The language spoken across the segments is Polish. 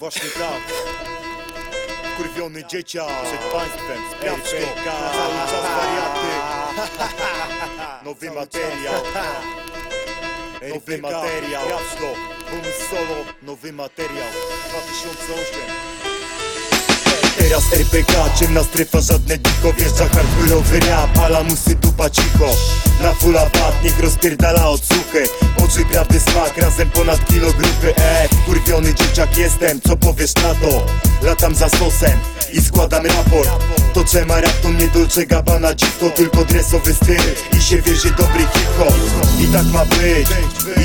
Właśnie tak. Kurwiony dzieciak Przed państwem Sprawczko Cały czas wariaty. Nowy materiał. Nowy materiał Sprawczko Bonus solo Nowy materiał. 2008 Teraz RPK, ciemna strefa, żadne diko Wjeżdża hardcore'owy rap, alamusy dupa cicho. Na fulla bat, niech rozpierdala odsłuchy. Oczy prawdy smak, razem ponad kilo grupy. E, kurwiony dzieciak jestem, co powiesz na to? Latam za sosem i składam raport. To czema rap to nie Dolce Gabbana dziwko Tylko dresowy styl. I się wierzy dobry hip-hop. I tak ma być,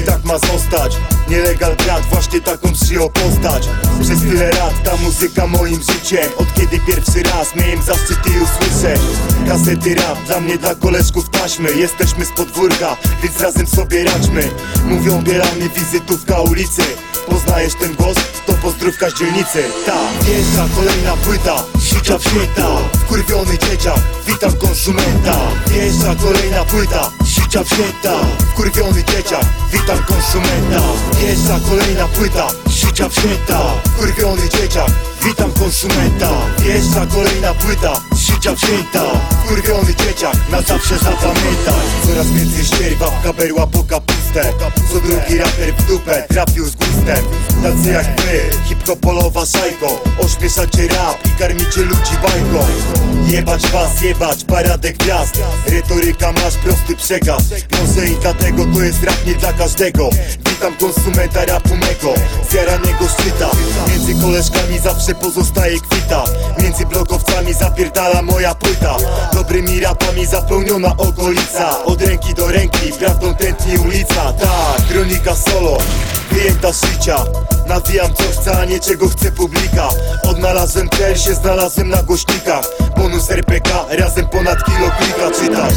i tak ma zostać. Nielegal brat, właśnie taką przyjął postać. Przez tyle lat ta muzyka moim życiem Od kiedy pierwszy raz miałem zaszczyt jej usłyszeć Kasety rap, dla mnie, dla koleżków taśmy. Jesteśmy z podwórka, więc razem sobie raczmy Mówią bieramy wizytówka ulicy. Poznajesz ten głos? To pozdrówka z dzielnicy. Ta, wjeżdża kolejna płyta Sicia wśnięta, wkurwiony dzieciak Witam konsumenta. Wjeżdża kolejna płyta Sicia wśnięta, wkurwiony dzieciak Witam konsumenta. Wjeżdża kolejna płyta Sicia wśnięta, wkurwiony dzieciak Witam konsumenta. Wjeżdża kolejna płyta Sicia wśnięta, wkurwiony dzieciak Na zawsze zapamiętaj Coraz więcej ścierwa kaberła po Co drugi raper w dupę trafił z gustem. Tacy jak wy, hip-hopolowa szajko Ośmieszacie rap i karmicie ludzi bajką. Jebać was, jebać paradę gwiazd Retoryka masz prosty przekaz. Może i dlatego to jest rap nie dla każdego. Witam konsumenta rapu mego Zjaranego szczyta. Między koleżkami zawsze pozostaje kwita. Między blogowcami zapierdala moja płyta. Dobrymi rapami zapełniona okolica. Od ręki do ręki, prawdą tętni ulica Tak, kronika solo z życia. Nawijam co chcę, a nie czego chce publika. Odnalazłem cel, się znalazłem na głośnikach. Bonus RPK, razem ponad kilo klika Czytaj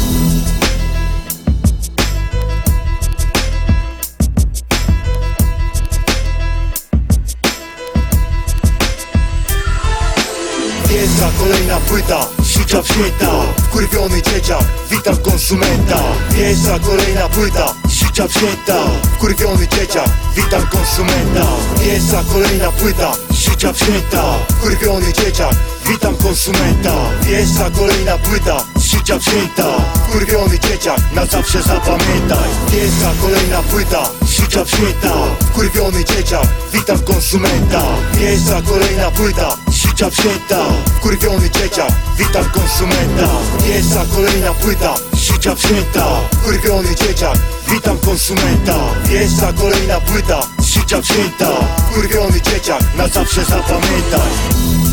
Wjeżdża kolejna płyta, sicia wśnięta Wkurwiony dzieciak, witam konsumenta Wjeżdża kolejna płyta, sicia wśnięta Wkurwiony dzieciak, witam konsumenta. Wjeżdża kolejna płyta, sicia wśnięta Wkurwiony dzieciak, witam konsumenta. Wjeżdża kolejna płyta, sicia wśnięta Wkurwiony dzieciak, na zawsze zapamiętaj. Wjeżdża kolejna płyta, sicia wśnięta Wkurwiony dzieciak, witam konsumenta. Wjeżdża kolejna płyta, sicia wśnięta Wkurwiony dzieciak, witam konsumenta. Wjeżdża kolejna płyta, sicia wśnięta Wkurwiony dzieciak, witam konsumenta. Wjeżdża kolejna płyta, sicia wśnięta Wkurwiony dzieciak, na zawsze zapamiętaj